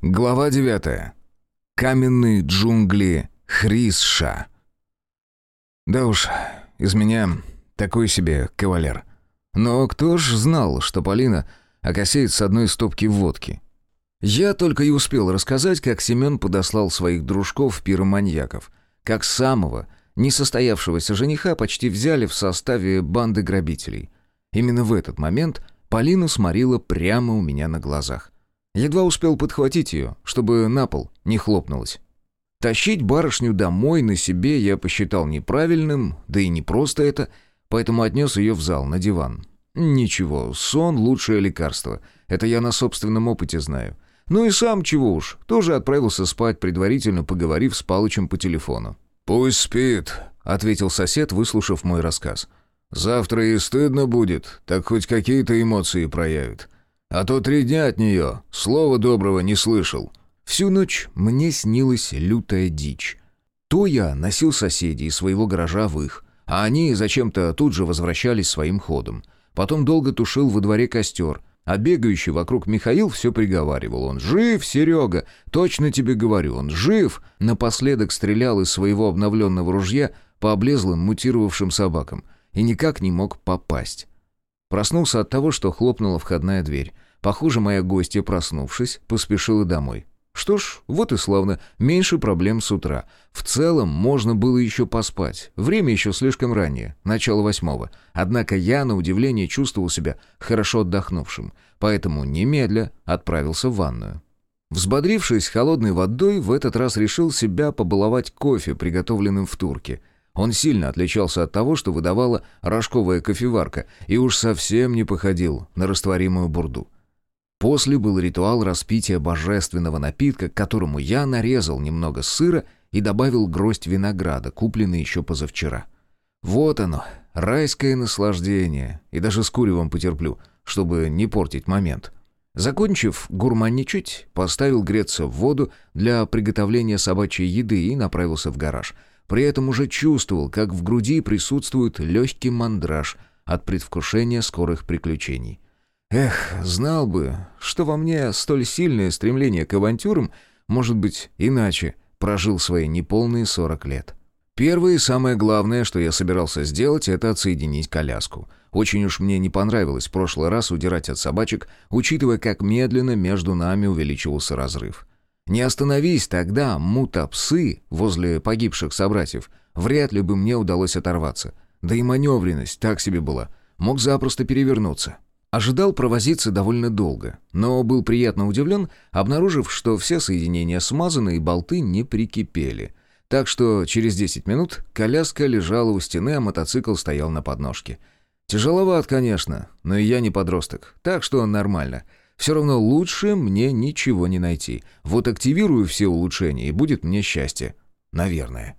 Глава 9. Каменные джунгли Хрисша. Да уж, из меня такой себе кавалер. Но кто ж знал, что Полина окосеет с одной стопки водки? Я только и успел рассказать, как Семен подослал своих дружков-пироманьяков, как самого несостоявшегося жениха почти взяли в составе банды грабителей. Именно в этот момент Полину сморила прямо у меня на глазах. Едва успел подхватить ее, чтобы на пол не хлопнулась. Тащить барышню домой на себе я посчитал неправильным, да и не просто это, поэтому отнес ее в зал, на диван. Ничего, сон — лучшее лекарство. Это я на собственном опыте знаю. Ну и сам чего уж, тоже отправился спать, предварительно поговорив с Палычем по телефону. «Пусть спит», — ответил сосед, выслушав мой рассказ. «Завтра ей стыдно будет, так хоть какие-то эмоции проявит. А то три дня от нее слова доброго не слышал». Всю ночь мне снилась лютая дичь. То я носил соседей из своего гаража в их, а они зачем-то тут же возвращались своим ходом. Потом долго тушил во дворе костер, а бегающий вокруг Михаил все приговаривал. «Он жив, Серега! Точно тебе говорю, он жив!» Напоследок стрелял из своего обновленного ружья по облезлым мутировавшим собакам и никак не мог попасть. Проснулся от того, что хлопнула входная дверь. Похоже, моя гостья, проснувшись, поспешила домой. Что ж, вот и славно, меньше проблем с утра. В целом, можно было еще поспать. Время еще слишком раннее, начало восьмого. Однако я, на удивление, чувствовал себя хорошо отдохнувшим, поэтому немедля отправился в ванную. Взбодрившись холодной водой, в этот раз решил себя побаловать кофе, приготовленным в турке – он сильно отличался от того, что выдавала рожковая кофеварка, и уж совсем не походил на растворимую бурду. После был ритуал распития божественного напитка, к которому я нарезал немного сыра и добавил гроздь винограда, купленный еще позавчера. Вот оно, райское наслаждение, и даже с куревом потерплю, чтобы не портить момент. Закончив гурманничать, поставил греться в воду для приготовления собачьей еды и направился в гараж — при этом уже чувствовал, как в груди присутствует легкий мандраж от предвкушения скорых приключений. Эх, знал бы, что во мне столь сильное стремление к авантюрам, может быть, иначе прожил свои неполные сорок лет. Первое и самое главное, что я собирался сделать, это отсоединить коляску. Очень уж мне не понравилось в прошлый раз удирать от собачек, учитывая, как медленно между нами увеличивался разрыв. Не остановись тогда, мута-псы, возле погибших собратьев, вряд ли бы мне удалось оторваться. Да и маневренность так себе была. Мог запросто перевернуться. Ожидал провозиться довольно долго, но был приятно удивлен, обнаружив, что все соединения смазаны и болты не прикипели. Так что через 10 минут коляска лежала у стены, а мотоцикл стоял на подножке. Тяжеловат, конечно, но и я не подросток, так что нормально — все равно лучше мне ничего не найти. Вот активирую все улучшения, и будет мне счастье. Наверное.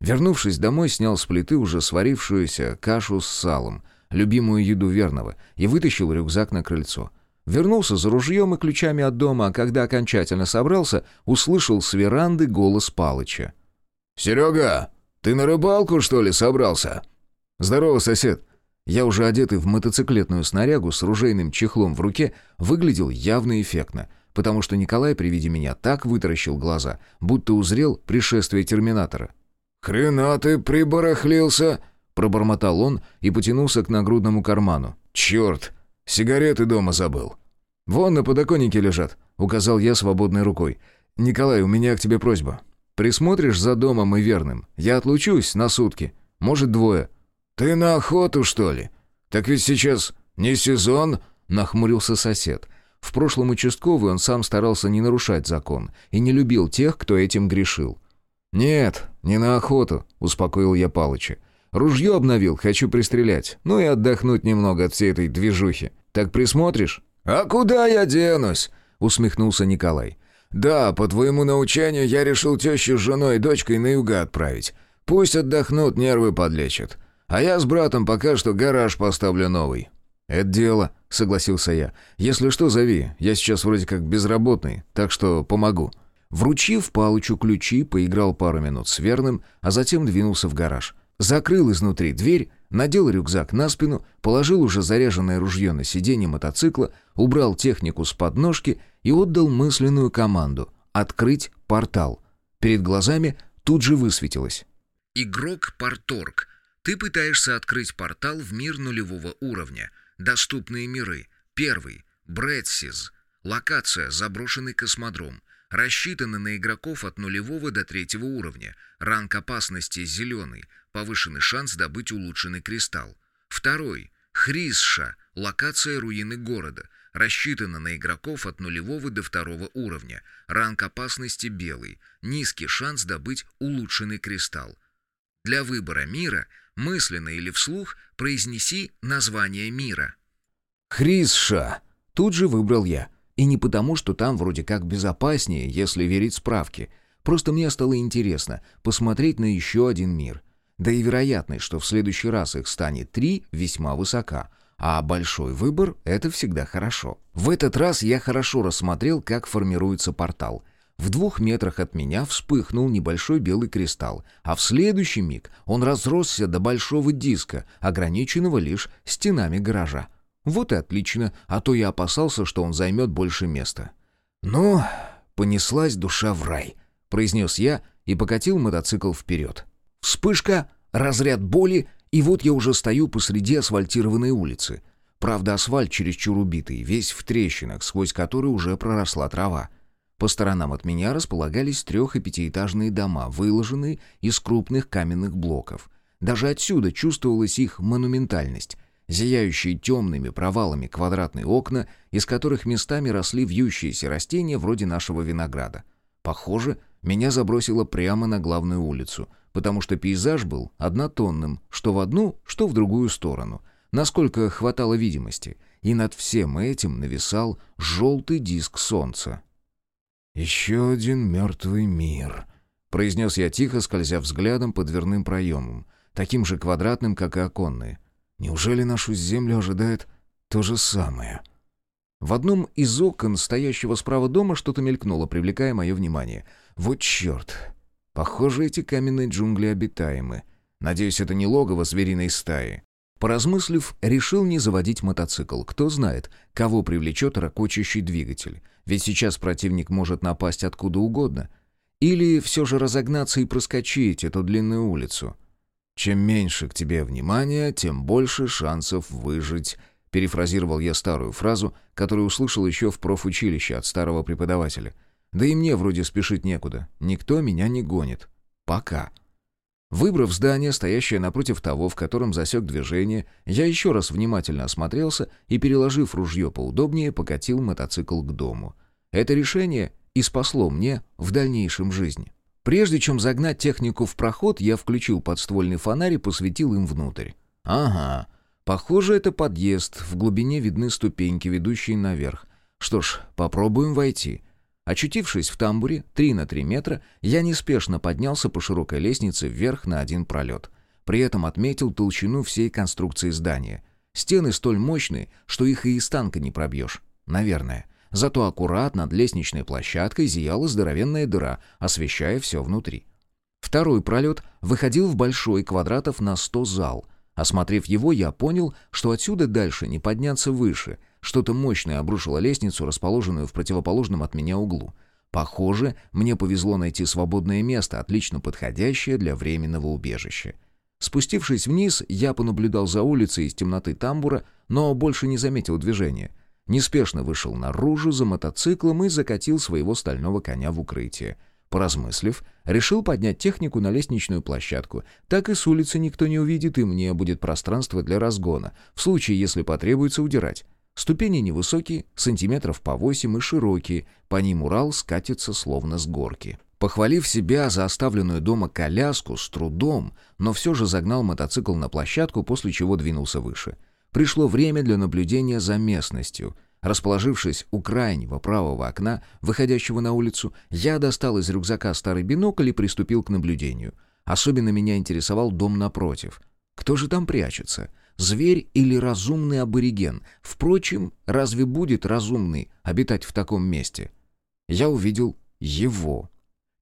Вернувшись домой, снял с плиты уже сварившуюся кашу с салом, любимую еду верного, и вытащил рюкзак на крыльцо. Вернулся за ружьем и ключами от дома, а когда окончательно собрался, услышал с веранды голос Палыча. «Серега, ты на рыбалку, что ли, собрался?» «Здорово, сосед. Я уже одетый в мотоциклетную снарягу с ружейным чехлом в руке выглядел явно эффектно, потому что Николай при виде меня так вытаращил глаза, будто узрел пришествие терминатора. «Хрена ты прибарахлился!» — пробормотал он и потянулся к нагрудному карману. «Черт! Сигареты дома забыл!» «Вон на подоконнике лежат», — указал я свободной рукой. «Николай, у меня к тебе просьба. Присмотришь за домом и верным. Я отлучусь на сутки. Может, двое. «Ты на охоту, что ли? Так ведь сейчас не сезон», — нахмурился сосед. В прошлом участковый он сам старался не нарушать закон и не любил тех, кто этим грешил. «Нет, не на охоту», — успокоил я Палыча. «Ружье обновил, хочу пристрелять, ну и отдохнуть немного от всей этой движухи. Так присмотришь?» «А куда я денусь?» — усмехнулся Николай. «Да, по твоему научению я решил тещу с женой и дочкой на юга отправить. Пусть отдохнут, нервы подлечат. А я с братом пока что гараж поставлю новый». «Это дело», — согласился я. «Если что, зови. Я сейчас вроде как безработный, так что помогу». Вручив Палычу ключи, поиграл пару минут с верным, а затем двинулся в гараж. Закрыл изнутри дверь, надел рюкзак на спину, положил уже заряженное ружье на сиденье мотоцикла, убрал технику с подножки и отдал мысленную команду «Открыть портал». Перед глазами тут же высветилось. Игрок Порторг. Ты пытаешься открыть портал в мир нулевого уровня. Доступные миры. Первый. Брэдсиз. Локация «Заброшенный космодром». Рассчитаны на игроков от нулевого до третьего уровня. Ранг опасности «Зеленый». Повышенный шанс добыть улучшенный кристалл. Второй. Хрисша. Локация руины города. Рассчитана на игроков от нулевого до второго уровня. Ранг опасности «Белый». Низкий шанс добыть улучшенный кристалл. Для выбора мира, мысленно или вслух, произнеси название мира. «Хрисша!» Тут же выбрал я. И не потому, что там вроде как безопаснее, если верить справке. Просто мне стало интересно посмотреть на еще один мир. Да и вероятность, что в следующий раз их станет три, весьма высока. А большой выбор — это всегда хорошо. В этот раз я хорошо рассмотрел, как формируется портал. В двух метрах от меня вспыхнул небольшой белый кристалл, а в следующий миг он разросся до большого диска, ограниченного лишь стенами гаража. Вот и отлично, а то я опасался, что он займет больше места. «Ну, понеслась душа в рай», — произнес я и покатил мотоцикл вперед. Вспышка, разряд боли, и вот я уже стою посреди асфальтированной улицы. Правда, асфальт чересчур убитый, весь в трещинах, сквозь которые уже проросла трава. По сторонам от меня располагались трех- и пятиэтажные дома, выложенные из крупных каменных блоков. Даже отсюда чувствовалась их монументальность — зияющие темными провалами квадратные окна, из которых местами росли вьющиеся растения вроде нашего винограда. Похоже, меня забросило прямо на главную улицу, потому что пейзаж был однотонным, что в одну, что в другую сторону, насколько хватало видимости, и над всем этим нависал желтый диск солнца. «Еще один мертвый мир», — произнес я тихо, скользя взглядом по дверным проемам, таким же квадратным, как и оконные — Неужели нашу землю ожидает то же самое? В одном из окон, стоящего справа дома, что-то мелькнуло, привлекая мое внимание. Вот черт! Похоже, эти каменные джунгли обитаемы. Надеюсь, это не логово звериной стаи. Поразмыслив, решил не заводить мотоцикл. Кто знает, кого привлечет ракочущий двигатель. Ведь сейчас противник может напасть откуда угодно. Или все же разогнаться и проскочить эту длинную улицу. «Чем меньше к тебе внимания, тем больше шансов выжить», — перефразировал я старую фразу, которую услышал еще в профучилище от старого преподавателя. «Да и мне вроде спешить некуда. Никто меня не гонит. Пока». Выбрав здание, стоящее напротив того, в котором засек движение, я еще раз внимательно осмотрелся и, переложив ружье поудобнее, покатил мотоцикл к дому. Это решение и спасло мне в дальнейшем жизнь. Прежде чем загнать технику в проход, я включил подствольный фонарь и посветил им внутрь. Ага, похоже, это подъезд, в глубине видны ступеньки, ведущие наверх. Что ж, попробуем войти. Очутившись в тамбуре 3 на 3 метра, я неспешно поднялся по широкой лестнице вверх на один пролет. При этом отметил толщину всей конструкции здания. Стены столь мощные, что их и из танка не пробьешь. Наверное. Зато аккуратно над лестничной площадкой зияла здоровенная дыра, освещая все внутри. Второй пролет выходил в большой квадратов на сто зал. Осмотрев его, я понял, что отсюда дальше не подняться выше. Что-то мощное обрушило лестницу, расположенную в противоположном от меня углу. Похоже, мне повезло найти свободное место, отлично подходящее для временного убежища. Спустившись вниз, я понаблюдал за улицей из темноты тамбура, но больше не заметил движения. Неспешно вышел наружу за мотоциклом и закатил своего стального коня в укрытие. Поразмыслив, решил поднять технику на лестничную площадку. Так и с улицы никто не увидит, и мне будет пространство для разгона, в случае, если потребуется удирать. Ступени невысокие, сантиметров по восемь и широкие, по ним Урал скатится словно с горки. Похвалив себя за оставленную дома коляску с трудом, но все же загнал мотоцикл на площадку, после чего двинулся выше — Пришло время для наблюдения за местностью. Расположившись у крайнего правого окна, выходящего на улицу, я достал из рюкзака старый бинокль и приступил к наблюдению. Особенно меня интересовал дом напротив. Кто же там прячется? Зверь или разумный абориген? Впрочем, разве будет разумный обитать в таком месте? Я увидел его.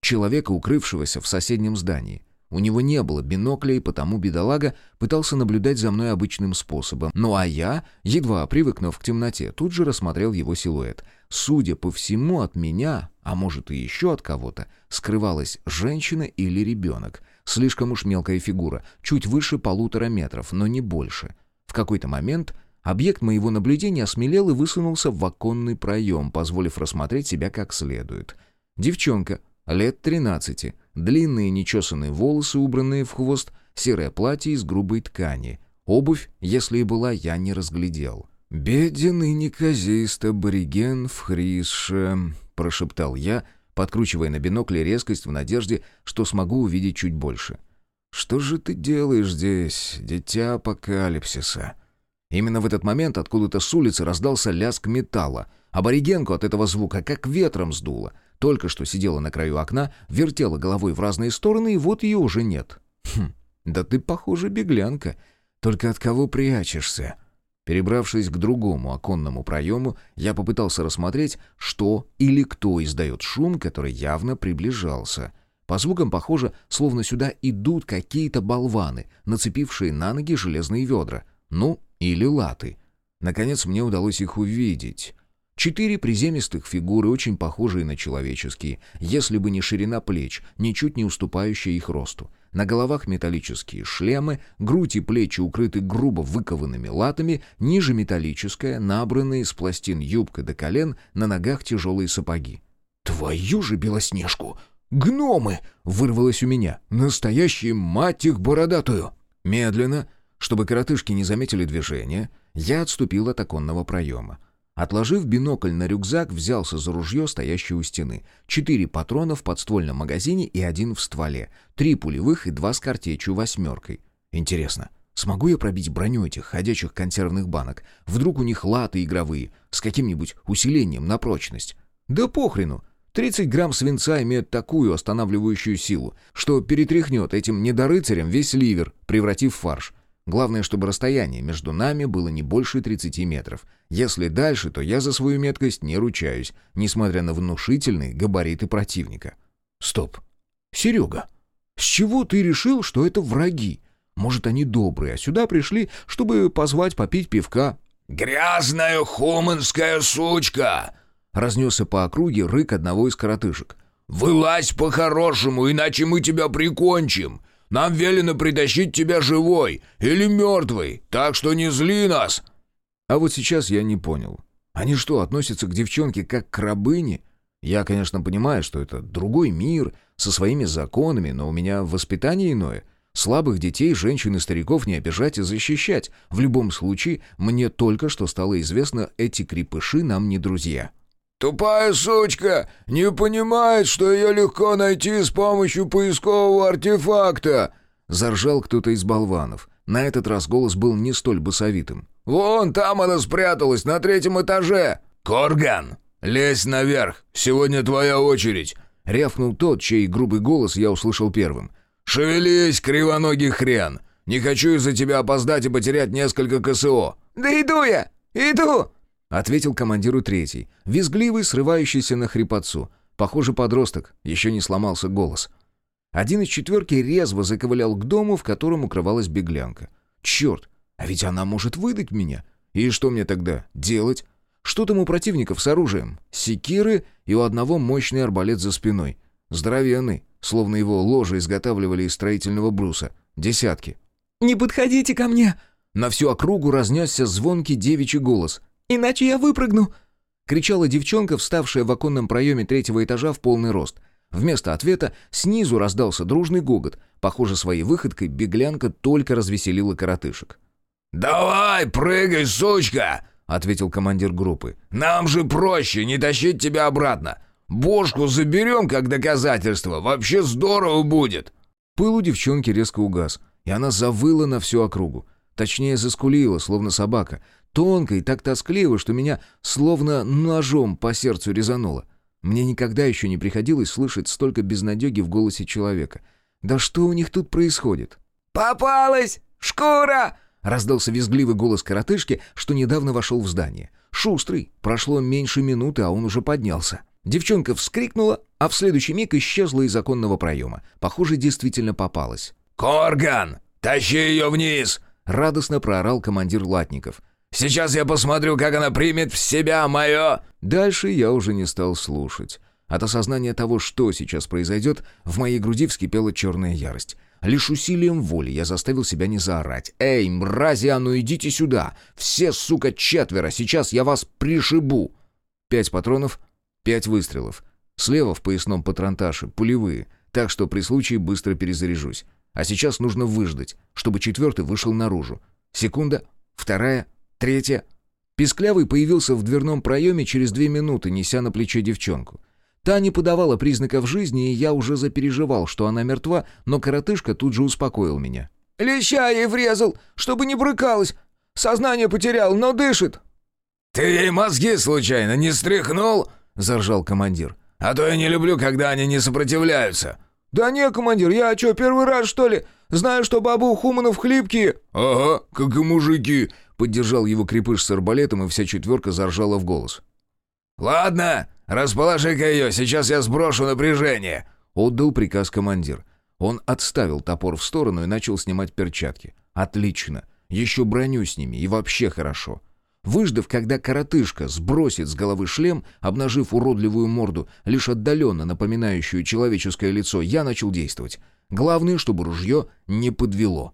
Человека, укрывшегося в соседнем здании. У него не было бинокля, и потому бедолага пытался наблюдать за мной обычным способом. Ну а я, едва привыкнув к темноте, тут же рассмотрел его силуэт. Судя по всему, от меня, а может и еще от кого-то, скрывалась женщина или ребенок. Слишком уж мелкая фигура, чуть выше полутора метров, но не больше. В какой-то момент объект моего наблюдения осмелел и высунулся в оконный проем, позволив рассмотреть себя как следует. Девчонка, лет тринадцати, длинные нечесанные волосы, убранные в хвост, серое платье из грубой ткани. Обувь, если и была, я не разглядел. «Беден и неказист абориген в Хрише», — прошептал я, подкручивая на бинокле резкость в надежде, что смогу увидеть чуть больше. «Что же ты делаешь здесь, дитя апокалипсиса?» Именно в этот момент откуда-то с улицы раздался лязг металла. Аборигенку от этого звука как ветром сдуло. Только что сидела на краю окна, вертела головой в разные стороны, и вот ее уже нет. «Хм, да ты, похоже, беглянка. Только от кого прячешься?» Перебравшись к другому оконному проему, я попытался рассмотреть, что или кто издает шум, который явно приближался. По звукам похоже, словно сюда идут какие-то болваны, нацепившие на ноги железные ведра. Ну, или латы. Наконец мне удалось их увидеть. Четыре приземистых фигуры, очень похожие на человеческие, если бы не ширина плеч, ничуть не уступающая их росту. На головах металлические шлемы, грудь и плечи укрыты грубо выкованными латами, ниже металлическая, набранная из пластин юбка до колен, на ногах тяжелые сапоги. «Твою же белоснежку! Гномы!» — вырвалось у меня. «Настоящие мать их бородатую!» Медленно, чтобы коротышки не заметили движения, я отступил от оконного проема. Отложив бинокль на рюкзак, взялся за ружье, стоящее у стены. Четыре патрона в подствольном магазине и один в стволе. Три пулевых и два с картечью восьмеркой. Интересно, смогу я пробить броню этих ходячих консервных банок? Вдруг у них латы игровые, с каким-нибудь усилением на прочность? Да похрену! 30 грамм свинца имеет такую останавливающую силу, что перетряхнет этим недорыцарем весь ливер, превратив в фарш. Главное, чтобы расстояние между нами было не больше 30 метров. Если дальше, то я за свою меткость не ручаюсь, несмотря на внушительные габариты противника. Стоп. Серега, с чего ты решил, что это враги? Может, они добрые, а сюда пришли, чтобы позвать попить пивка? «Грязная хуманская сучка!» Разнесся по округе рык одного из коротышек. «Вылазь по-хорошему, иначе мы тебя прикончим! Нам велено притащить тебя живой или мертвый, так что не зли нас!» А вот сейчас я не понял. Они что, относятся к девчонке как к рабыне? Я, конечно, понимаю, что это другой мир, со своими законами, но у меня воспитание иное. Слабых детей, женщин и стариков не обижать и защищать. В любом случае, мне только что стало известно, эти крепыши нам не друзья. «Тупая сучка не понимает, что ее легко найти с помощью поискового артефакта!» Заржал кто-то из болванов. На этот раз голос был не столь басовитым. «Вон там она спряталась, на третьем этаже!» «Корган, лезь наверх, сегодня твоя очередь!» Рявкнул тот, чей грубый голос я услышал первым. «Шевелись, кривоногий хрен! Не хочу из-за тебя опоздать и потерять несколько КСО!» «Да иду я! Иду!» — ответил командиру третий, визгливый, срывающийся на хрипотцу. Похоже, подросток, еще не сломался голос. Один из четверки резво заковылял к дому, в котором укрывалась беглянка. «Черт, а ведь она может выдать меня! И что мне тогда делать? Что там у противников с оружием? Секиры и у одного мощный арбалет за спиной. Здоровенный, словно его ложе изготавливали из строительного бруса. Десятки». «Не подходите ко мне!» На всю округу разнесся звонкий девичий голос — Иначе я выпрыгну!» Кричала девчонка, вставшая в оконном проеме третьего этажа в полный рост. Вместо ответа снизу раздался дружный гогот. Похоже, своей выходкой беглянка только развеселила коротышек. «Давай, прыгай, сучка!» — ответил командир группы. «Нам же проще не тащить тебя обратно. Бошку заберем как доказательство. Вообще здорово будет!» Пыл у девчонки резко угас, и она завыла на всю округу. Точнее, заскулила, словно собака, Тонко и так тоскливо, что меня словно ножом по сердцу резануло. Мне никогда еще не приходилось слышать столько безнадеги в голосе человека. Да что у них тут происходит? «Попалась! Шкура!» Раздался визгливый голос коротышки, что недавно вошел в здание. Шустрый. Прошло меньше минуты, а он уже поднялся. Девчонка вскрикнула, а в следующий миг исчезла из оконного проема. Похоже, действительно попалась. «Корган, тащи ее вниз!» — радостно проорал командир латников. «Сейчас я посмотрю, как она примет в себя мое...» Дальше я уже не стал слушать. От осознания того, что сейчас произойдет, в моей груди вскипела черная ярость. Лишь усилием воли я заставил себя не заорать. «Эй, мрази, а ну идите сюда! Все, сука, четверо! Сейчас я вас пришибу!» Пять патронов, пять выстрелов. Слева в поясном патронташе пулевые, так что при случае быстро перезаряжусь. А сейчас нужно выждать, чтобы четвертый вышел наружу. Секунда, вторая, третья. Песклявый появился в дверном проеме через две минуты, неся на плече девчонку. Та не подавала признаков жизни, и я уже запереживал, что она мертва, но коротышка тут же успокоил меня. «Леща ей врезал, чтобы не брыкалась. Сознание потерял, но дышит». «Ты ей мозги случайно не стряхнул?» — заржал командир. «А то я не люблю, когда они не сопротивляются». «Да не, командир, я что, первый раз, что ли? Знаю, что бабу Хуманов хлипкие». «Ага, как и мужики», — поддержал его крепыш с арбалетом, и вся четверка заржала в голос. «Ладно, расположи-ка ее, сейчас я сброшу напряжение», — отдал приказ командир. Он отставил топор в сторону и начал снимать перчатки. «Отлично. Еще броню с ними, и вообще хорошо». Выждав, когда коротышка сбросит с головы шлем, обнажив уродливую морду, лишь отдаленно напоминающую человеческое лицо, я начал действовать. Главное, чтобы ружье не подвело.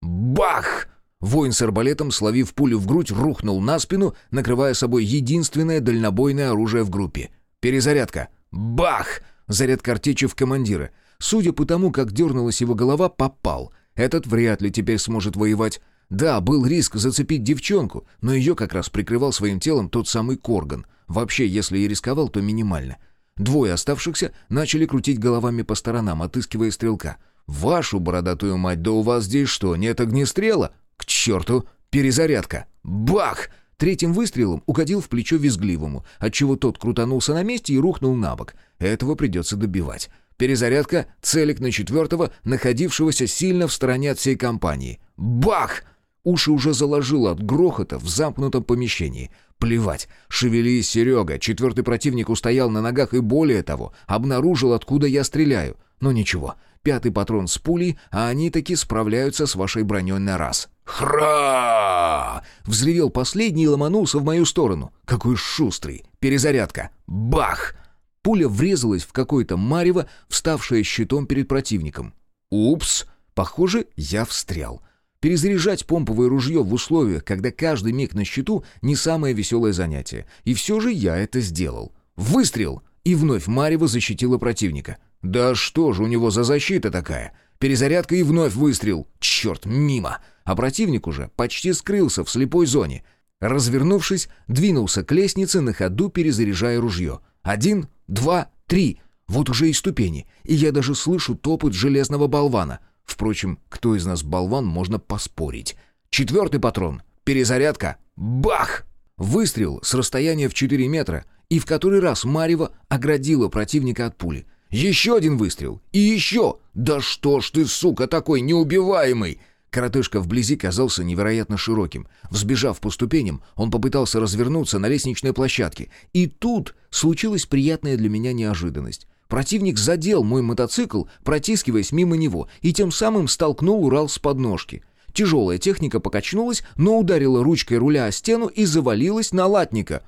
Бах! Воин с арбалетом, словив пулю в грудь, рухнул на спину, накрывая собой единственное дальнобойное оружие в группе. Перезарядка. Бах! Заряд картечи в командира. Судя по тому, как дернулась его голова, попал. Этот вряд ли теперь сможет воевать. Да, был риск зацепить девчонку, но ее как раз прикрывал своим телом тот самый Корган. Вообще, если и рисковал, то минимально. Двое оставшихся начали крутить головами по сторонам, отыскивая стрелка. «Вашу бородатую мать, да у вас здесь что, нет огнестрела?» «К черту! Перезарядка! Бах!» Третьим выстрелом угодил в плечо визгливому, отчего тот крутанулся на месте и рухнул на бок. Этого придется добивать. Перезарядка, целик на четвертого, находившегося сильно в стороне от всей компании. Бах! Уши уже заложило от грохота в замкнутом помещении. Плевать. Шевелись, Серега. Четвертый противник устоял на ногах и, более того, обнаружил, откуда я стреляю. Но ничего. Пятый патрон с пулей, а они таки справляются с вашей броней на раз. «Хра!» Взревел последний и ломанулся в мою сторону. Какой шустрый. Перезарядка. Бах! Пуля врезалась в какое-то марево, вставшее щитом перед противником. «Упс!» Похоже, я встрял. Перезаряжать помповое ружье в условиях, когда каждый миг на счету, не самое веселое занятие. И все же я это сделал. Выстрел! И вновь Марева защитила противника. Да что же у него за защита такая? Перезарядка и вновь выстрел. Черт, мимо. А противник уже почти скрылся в слепой зоне. Развернувшись, двинулся к лестнице на ходу, перезаряжая ружье. Один, два, три. Вот уже и ступени. И я даже слышу топот железного болвана. Впрочем, кто из нас болван, можно поспорить. Четвертый патрон. Перезарядка. Бах! Выстрел с расстояния в 4 метра, и в который раз Марева оградила противника от пули. Еще один выстрел. И еще! Да что ж ты, сука, такой неубиваемый! Коротышка вблизи казался невероятно широким. Взбежав по ступеням, он попытался развернуться на лестничной площадке. И тут случилась приятная для меня неожиданность. Противник задел мой мотоцикл, протискиваясь мимо него, и тем самым столкнул Урал с подножки. Тяжелая техника покачнулась, но ударила ручкой руля о стену и завалилась на латника.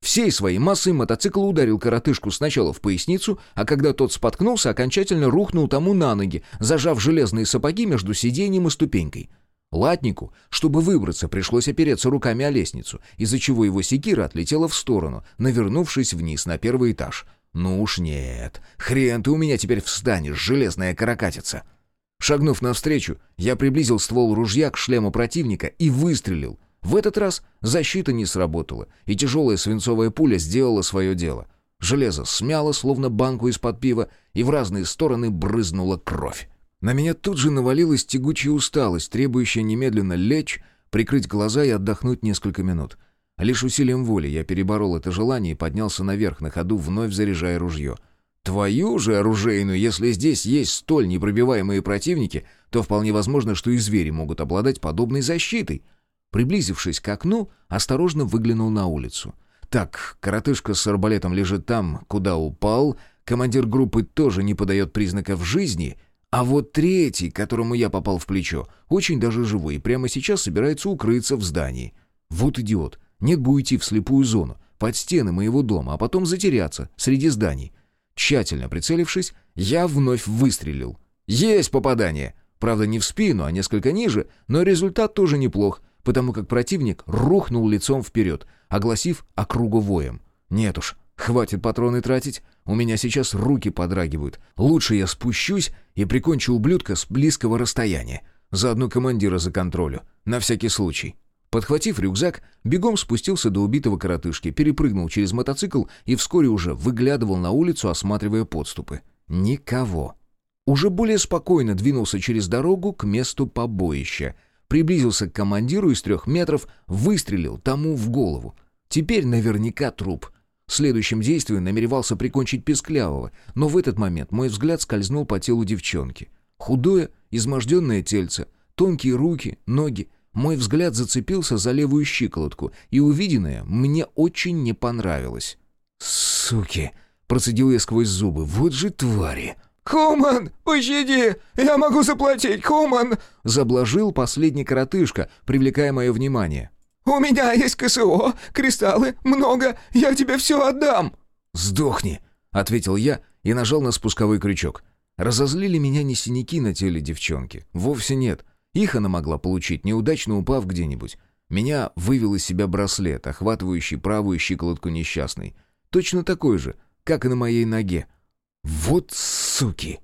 Всей своей массой мотоцикл ударил коротышку сначала в поясницу, а когда тот споткнулся, окончательно рухнул тому на ноги, зажав железные сапоги между сиденьем и ступенькой. Латнику, чтобы выбраться, пришлось опереться руками о лестницу, из-за чего его секира отлетела в сторону, навернувшись вниз на первый этаж. «Ну уж нет. Хрен ты у меня теперь встанешь, железная каракатица!» Шагнув навстречу, я приблизил ствол ружья к шлему противника и выстрелил. В этот раз защита не сработала, и тяжелая свинцовая пуля сделала свое дело. Железо смяло, словно банку из-под пива, и в разные стороны брызнула кровь. На меня тут же навалилась тягучая усталость, требующая немедленно лечь, прикрыть глаза и отдохнуть несколько минут. Лишь усилием воли я переборол это желание и поднялся наверх, на ходу вновь заряжая ружье. Твою же оружейную, если здесь есть столь непробиваемые противники, то вполне возможно, что и звери могут обладать подобной защитой. Приблизившись к окну, осторожно выглянул на улицу. Так, коротышка с арбалетом лежит там, куда упал, Командир группы тоже не подает признаков жизни, а вот третий, которому я попал в плечо, очень даже живой и прямо сейчас собирается укрыться в здании. Вот идиот. Нет бы уйти в слепую зону, под стены моего дома, а потом затеряться среди зданий. Тщательно прицелившись, я вновь выстрелил. Есть попадание! Правда, не в спину, а несколько ниже, но результат тоже неплох, потому как противник рухнул лицом вперед, огласив округу воем. Нет уж, хватит патроны тратить, у меня сейчас руки подрагивают. Лучше я спущусь и прикончу ублюдка с близкого расстояния. Заодно командира за контролю, на всякий случай. Подхватив рюкзак, бегом спустился до убитого коротышки, перепрыгнул через мотоцикл и вскоре уже выглядывал на улицу, осматривая подступы. Никого. Уже более спокойно двинулся через дорогу к месту побоища. Приблизился к командиру из трех метров, выстрелил тому в голову. Теперь наверняка труп. Следующим действием намеревался прикончить Песклявого, но в этот момент мой взгляд скользнул по телу девчонки. Худое, изможденное тельце, тонкие руки, ноги. Мой взгляд зацепился за левую щиколотку, и увиденное мне очень не понравилось. «Суки!» — процедил я сквозь зубы. «Вот же твари!» «Хуман, пощади! Я могу заплатить, Хуман!» Заблажил последний коротышка, привлекая мое внимание. «У меня есть КСО, кристаллы, много, я тебе все отдам!» «Сдохни!» — ответил я и нажал на спусковой крючок. Разозлили меня не синяки на теле девчонки. Вовсе нет. Их она могла получить, неудачно упав где-нибудь. Меня вывел из себя браслет, охватывающий правую щиколотку несчастной. Точно такой же, как и на моей ноге. Вот суки!